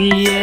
Yeah.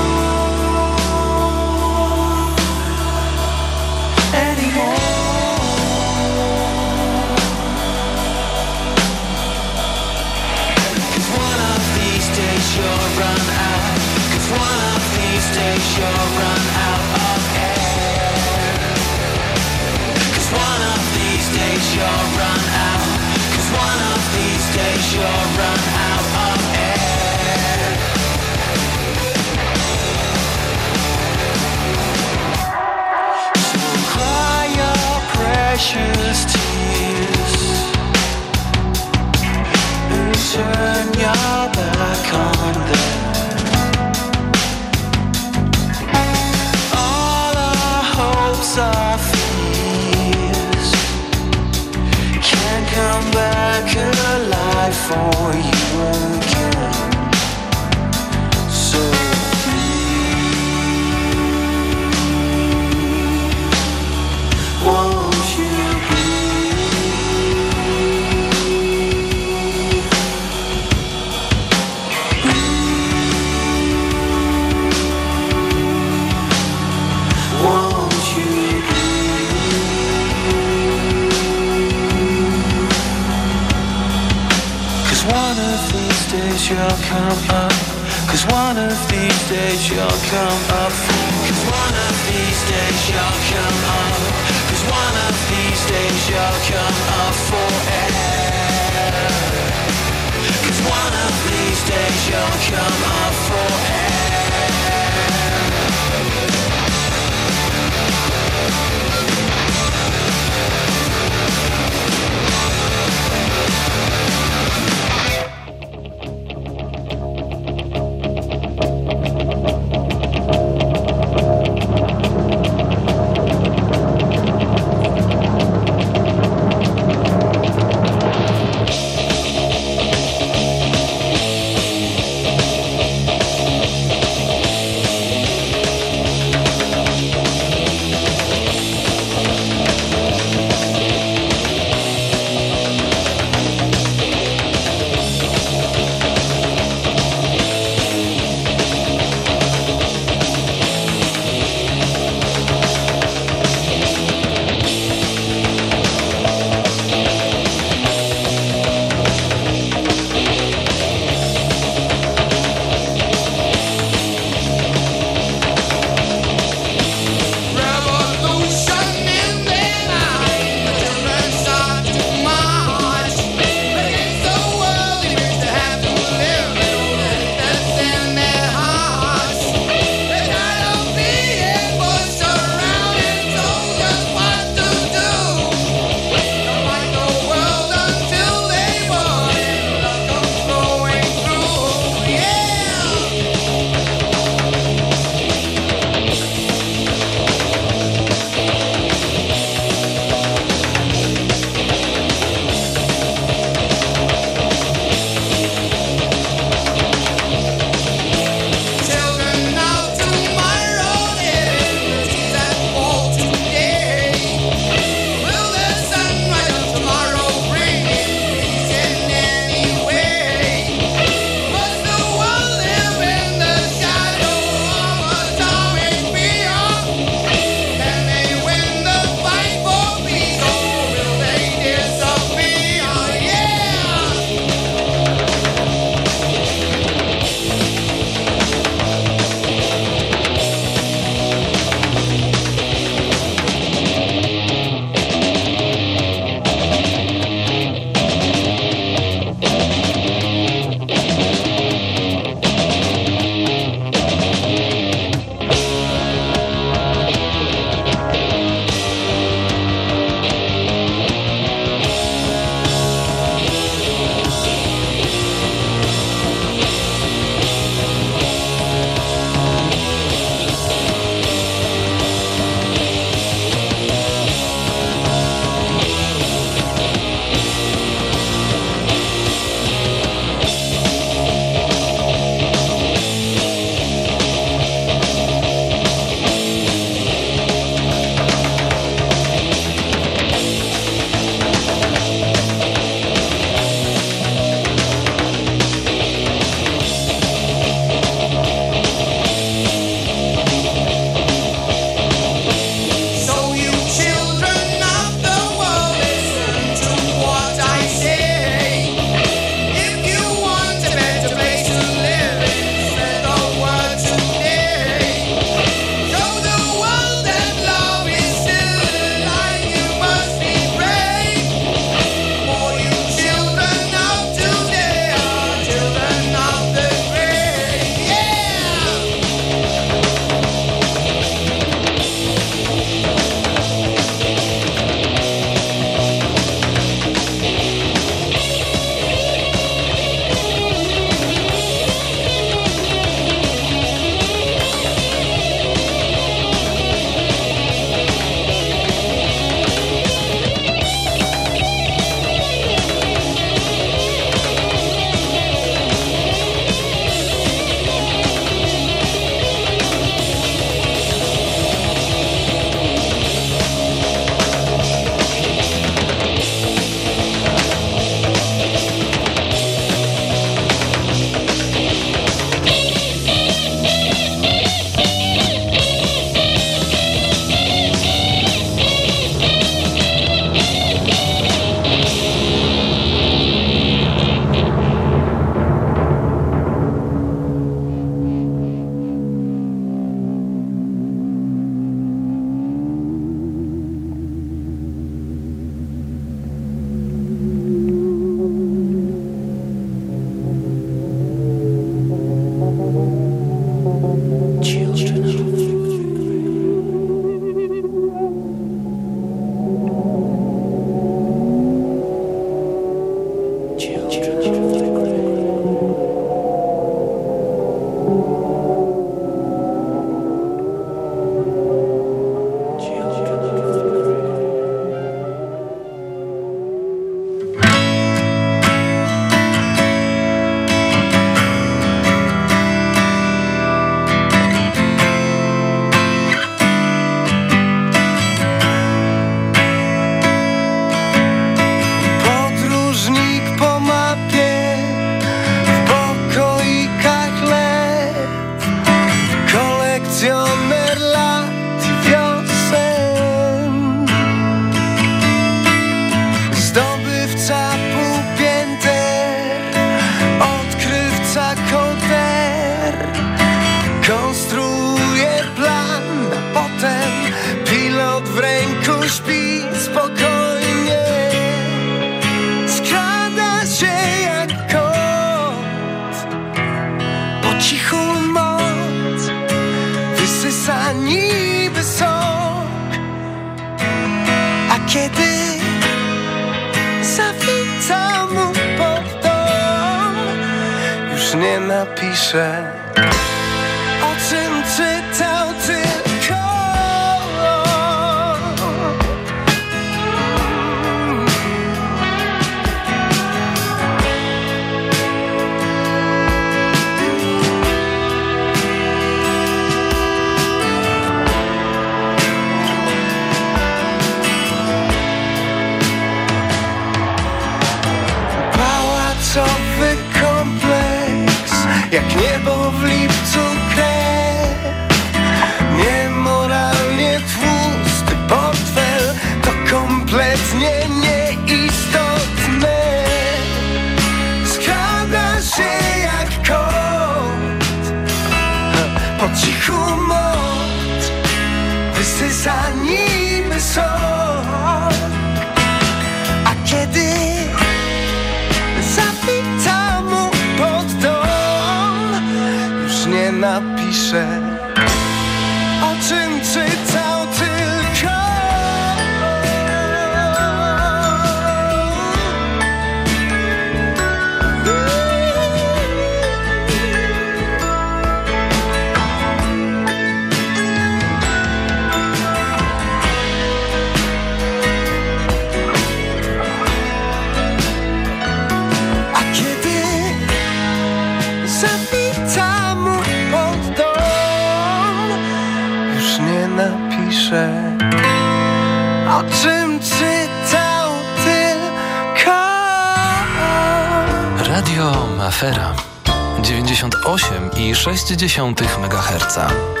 6,6 MHz.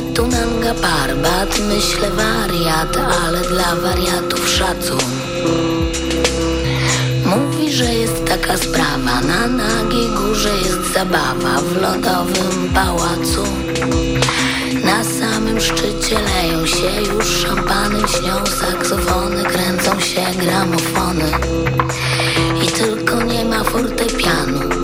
Ze szczytu Nanga Parbat myślę wariat, ale dla wariatów szacun Mówi, że jest taka sprawa, na nagiej górze jest zabawa w lodowym pałacu na samym szczycie leją się już szampany, śnią saksofony, kręcą się gramofony i tylko nie ma fortepianu.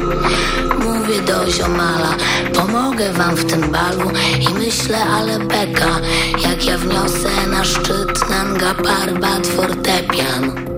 Mówię do ziomala, pomogę wam w tym balu i myślę, ale beka, jak ja wniosę na szczyt Nanga Parbat fortepian.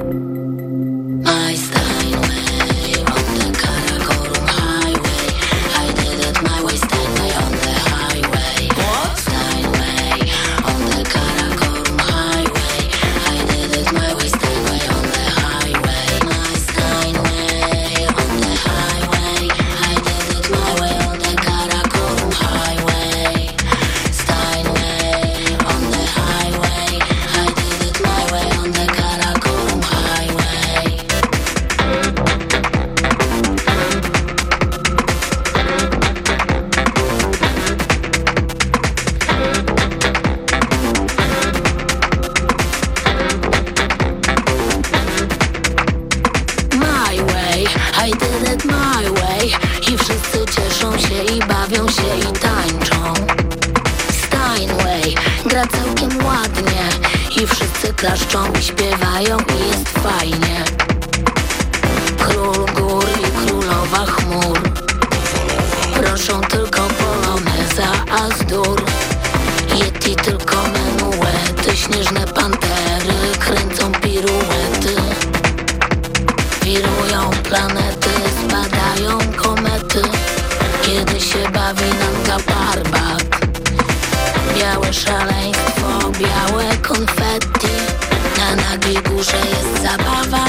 Wirują planety, spadają komety. Kiedy się bawi Nanga Parbat Białe szaleństwo, białe konfetti Na nagiej górze jest zabawa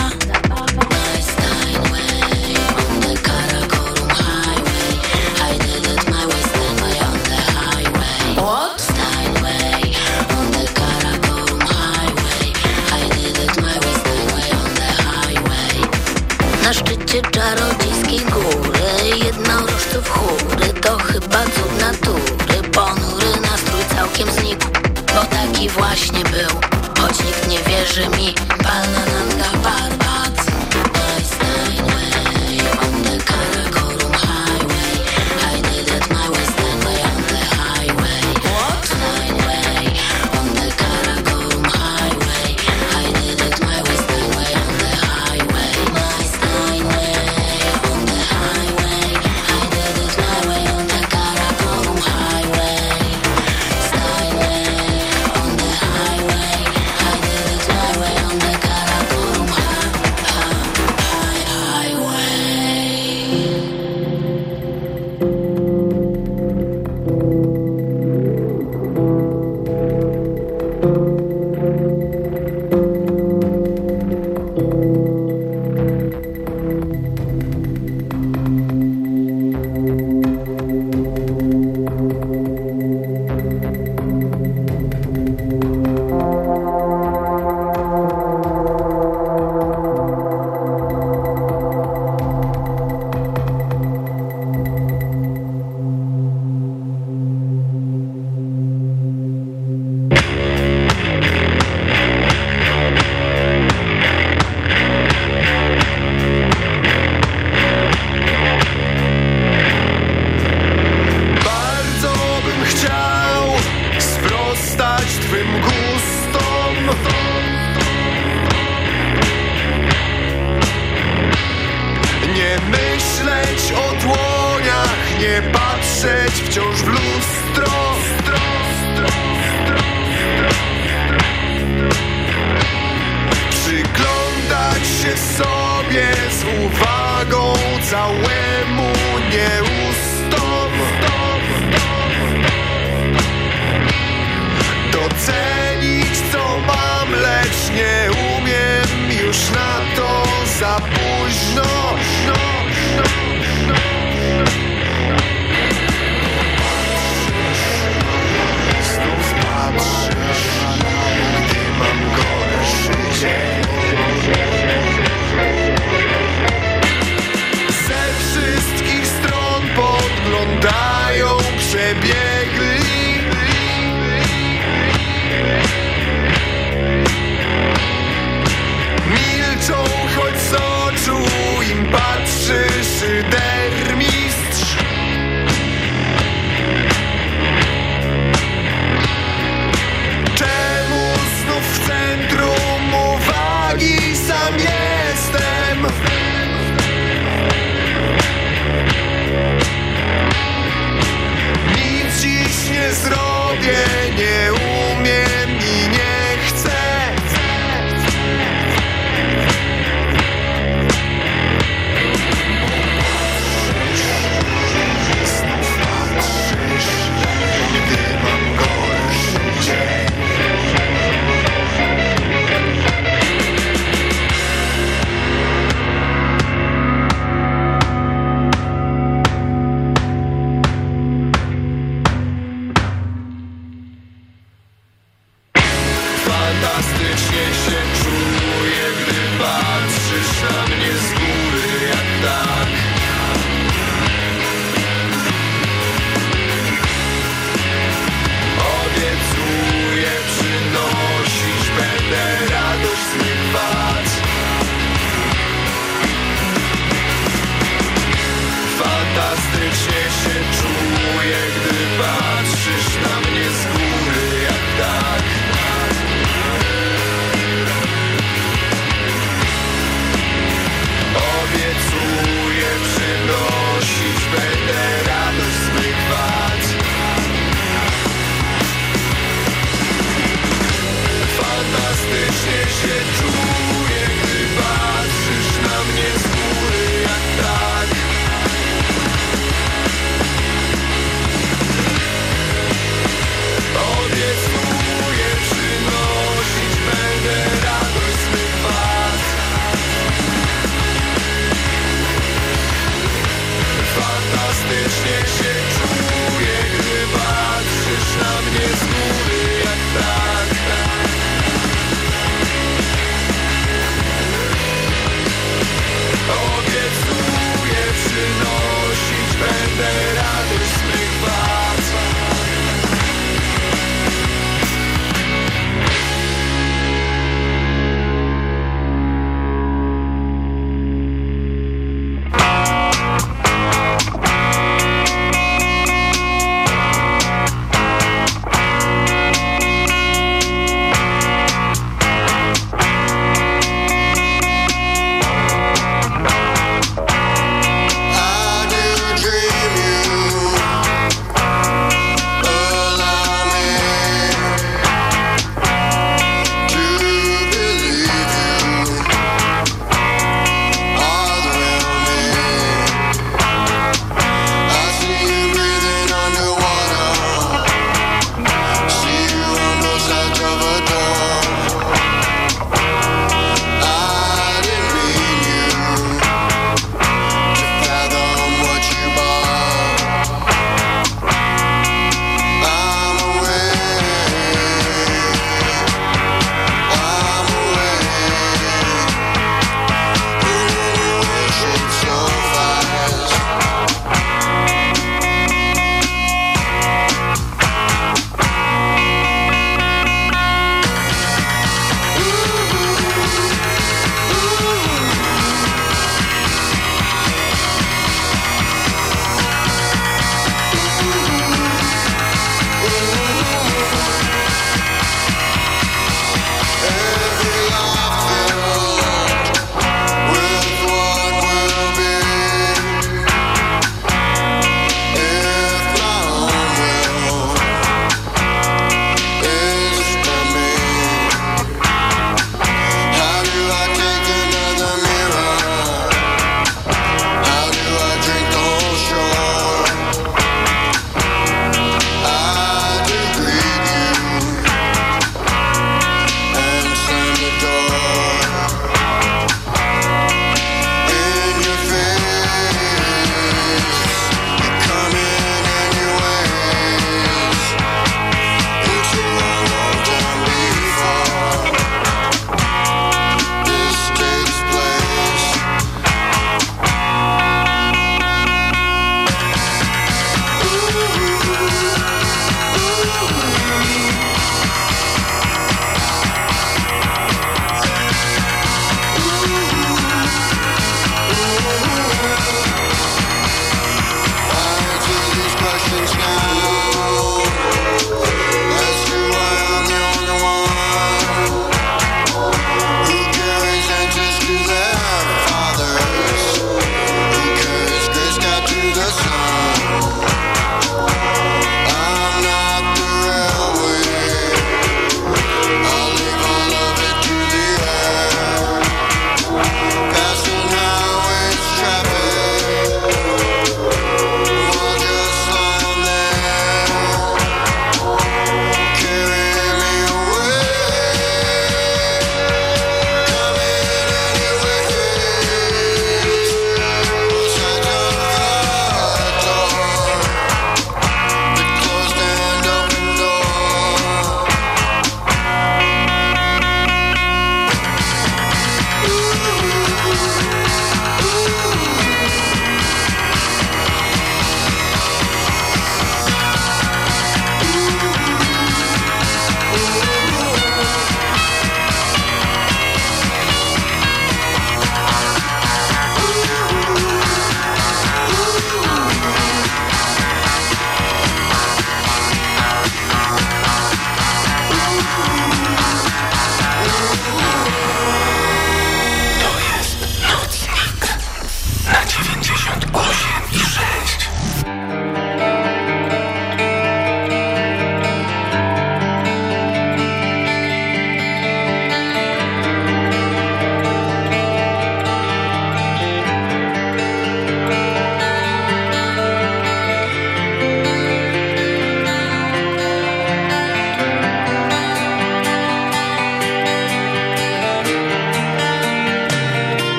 właśnie był. Choć nikt nie wierzy mi Palna Nanga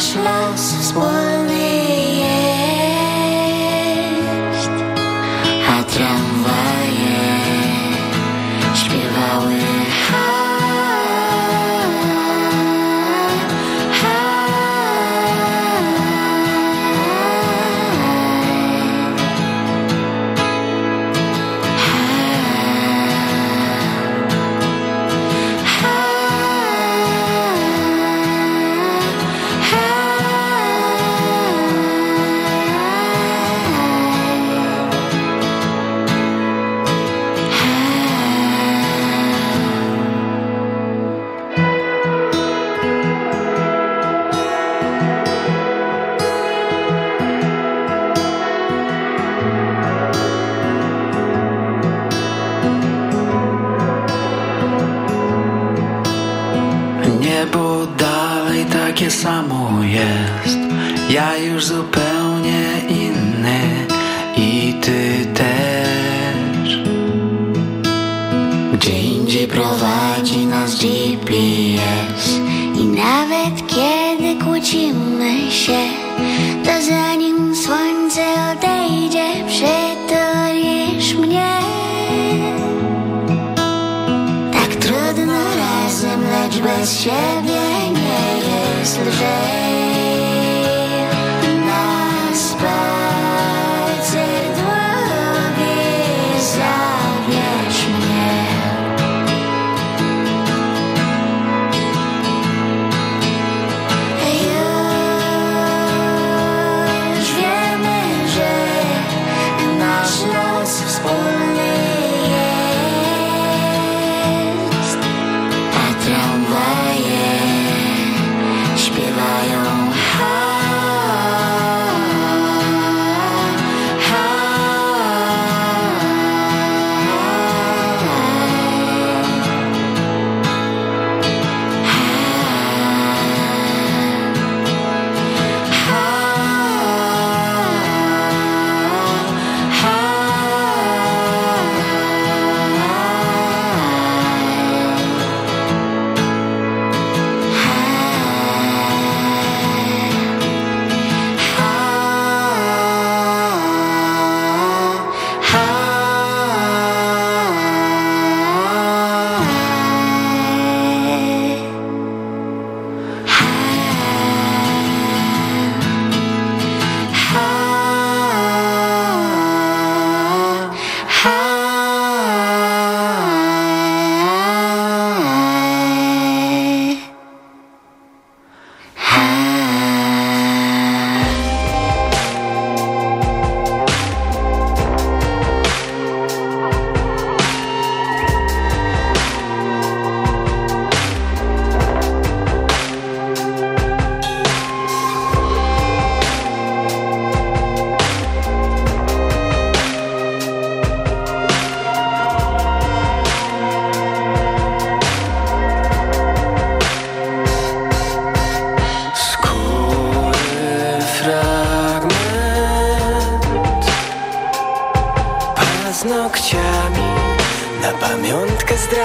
nasz los wspólny jest,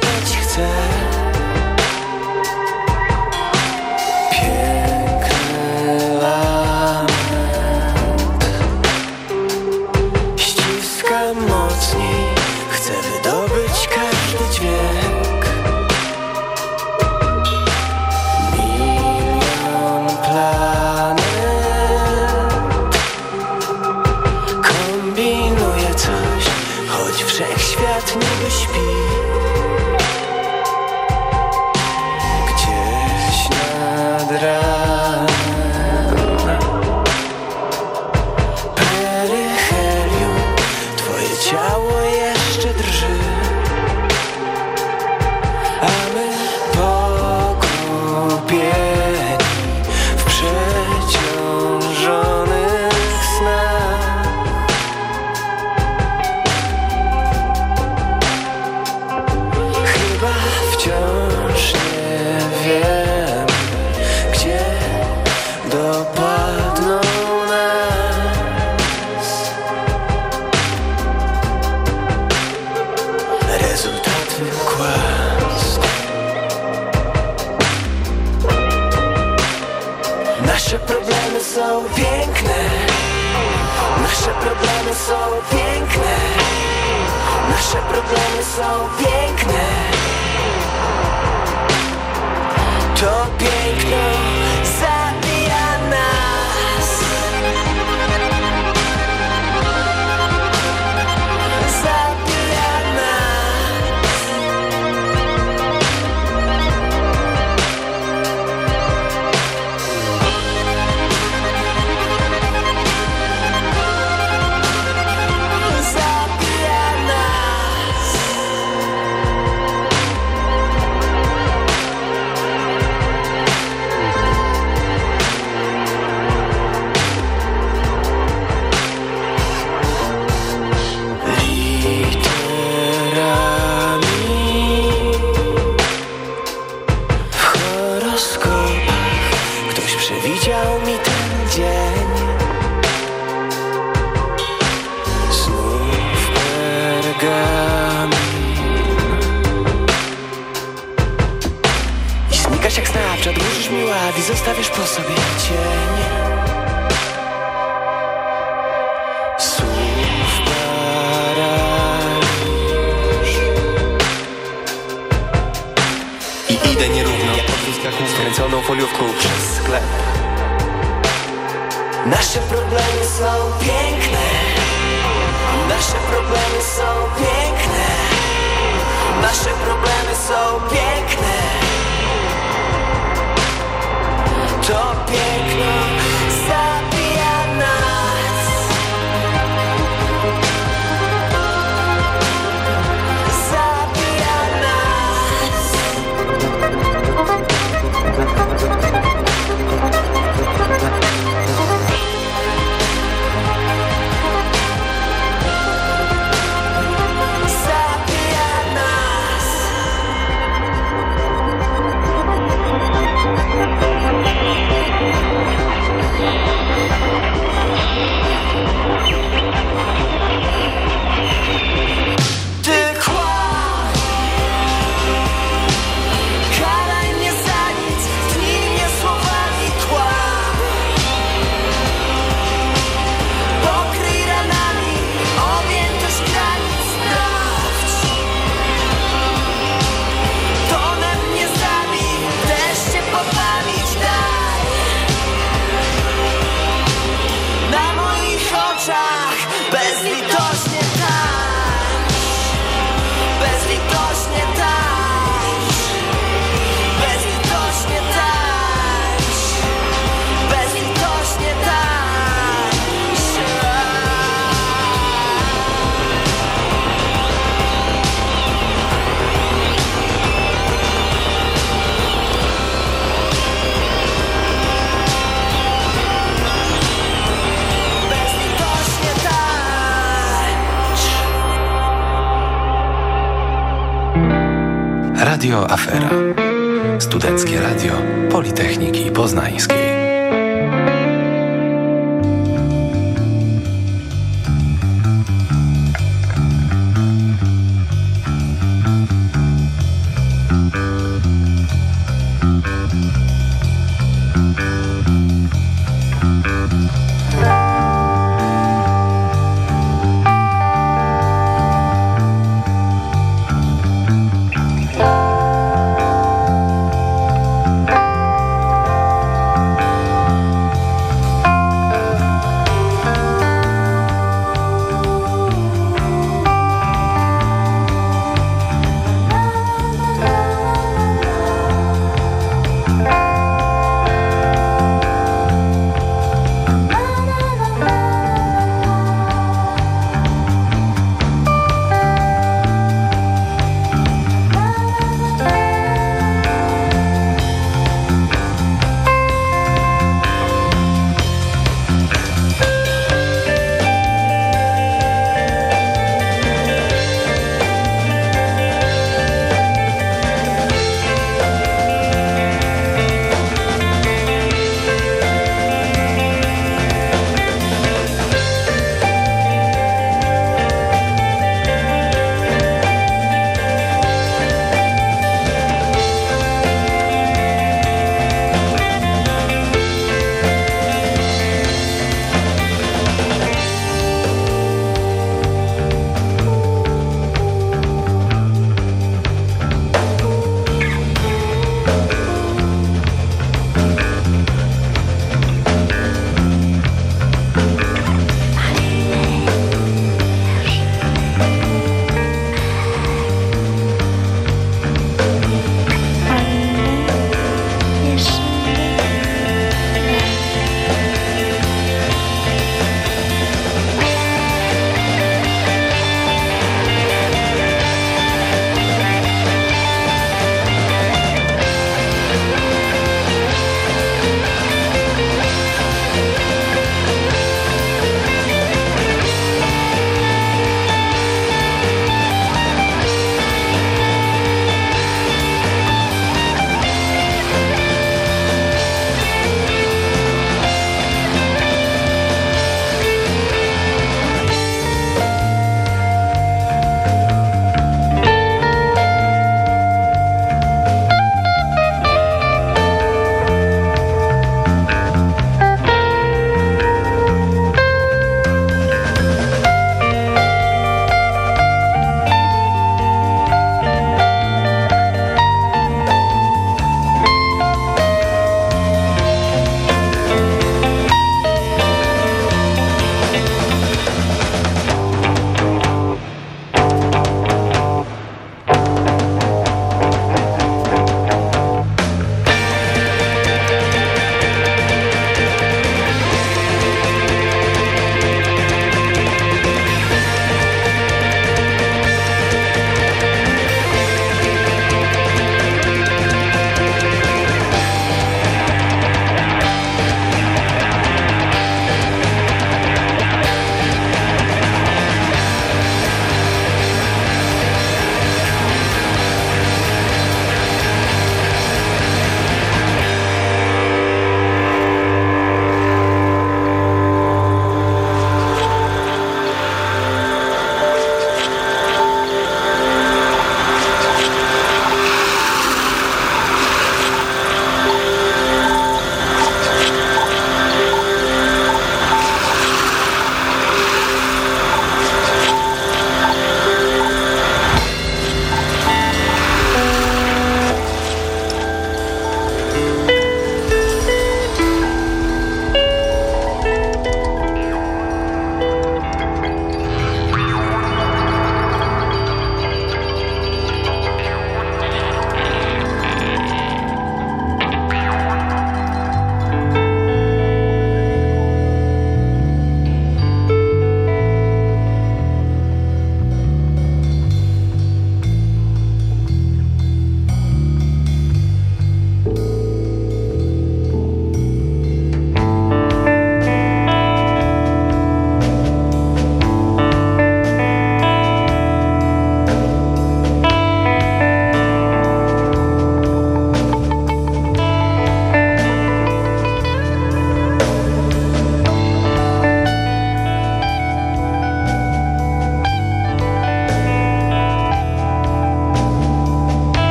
być chcę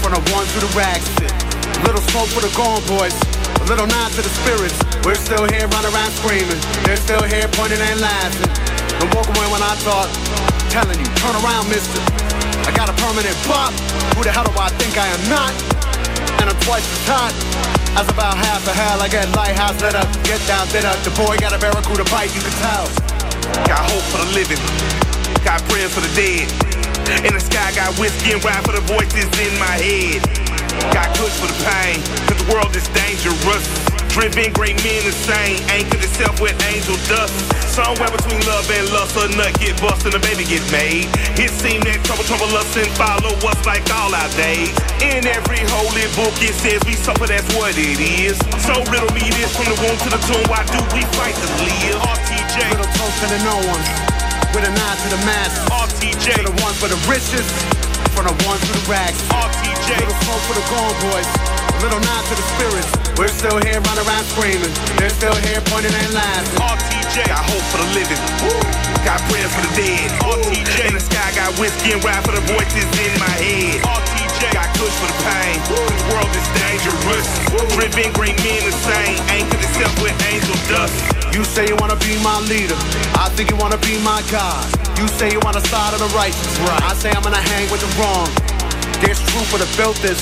from the ones who the rags fit. Little smoke for the gone boys, a little nod to the spirits. We're still here running around screaming, they're still here pointing and laughing. Don't walk away when I thought, telling you, turn around, mister. I got a permanent pop, who the hell do I think I am not? And I'm twice as hot. As about half a hell, I get lighthouse lit up, get down, lit up. The boy got a barracuda bite, you can tell. Got hope for the living, got prayers for the dead. In the sky, got whiskey and ride for the voices in my head. Got kush for the pain, cause the world is dangerous. Driven great men insane, anchored itself with angel dust. Somewhere between love and lust, a nut get bust and a baby get made. It seemed that trouble, trouble us and follow us like all our days. In every holy book it says we suffer, that's what it is. So riddle me this from the womb to the tomb, why do we fight to live? RTJ. Little toast to the no ones, with a nod to the masses. RTJ. To the ones for the richest, from the ones who the rags. RTJ. Little smoke for the gone boys, little nod to the spirits. We're still here running around screaming, they're still here pointing and laughing. RTJ. Got hope for the living. Got prayers for the dead. RTJ. In the sky, got whiskey and ride for the voices in my head. RTJ. Got kush for the pain. The world is dangerous. Driven great men insane. Anchored itself with angel dust. You say you wanna be my leader, I think you wanna be my God. You say you wanna side of the righteous, right? I say I'm gonna hang with the wrong. There's truth for the built this,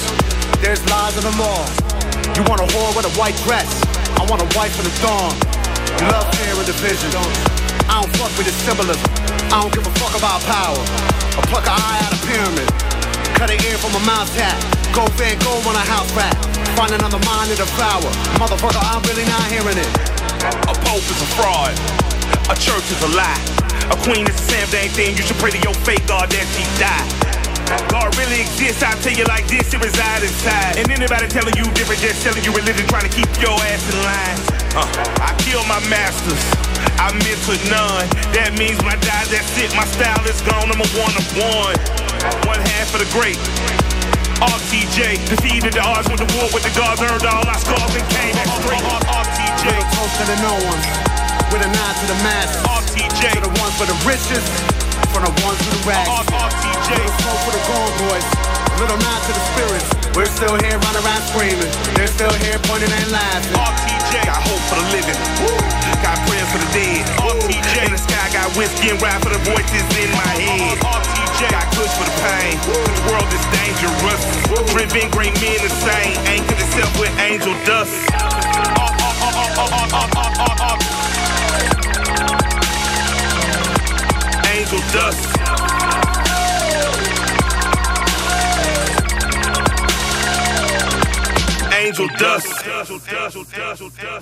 there's lies in the law. You want a whore with a white dress, I want a wife with a thong. You love fear and division, don't you? I don't fuck with the symbolism, I don't give a fuck about power. I pluck an eye out of pyramid, cut an ear from a mouse tap. Go Van Gogh on a house rat, find another mind to devour. Motherfucker, I'm really not hearing it. A pope is a fraud. A church is a lie. A queen is the same dang thing. You should pray to your fake God that she die. God really exists, I tell you like this, it resides inside. And anybody telling you different, just selling you religion, trying to keep your ass in line. Uh, I kill my masters, I mentor none. That means when I die, that's it. My style is gone, I'm a one of one. One half of the great. RTJ, defeated the odds with the war with the gods, earned all our scars and came back straight. RTJ, Little toast to the no ones, with a nod to the masses. RTJ, To the ones for the richest, from the ones who the rags. RTJ. Smoke for the gone boys, little nod to the spirits. We're still here running around screaming, they're still here pointing and laughing. RTJ. Got hope for the living. Got prayers for the dead. RTJ. In the sky, got whiskey and ride for the voices in my head. RTJ. Got kush for the pain. The world is dangerous. Driven great men insane. Anchored itself with angel dust. Angel dust. Angel dust.